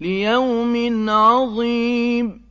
لِيَوْمٍ عَظِيمٍ.